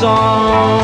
song.